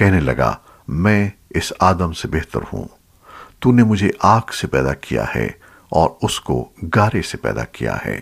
کہنے لگا، میں اس آدم سے بہتر ہوں۔ تو نے مجھے آگ سے پیدا کیا ہے اور اس کو گارے سے پیدا کیا ہے۔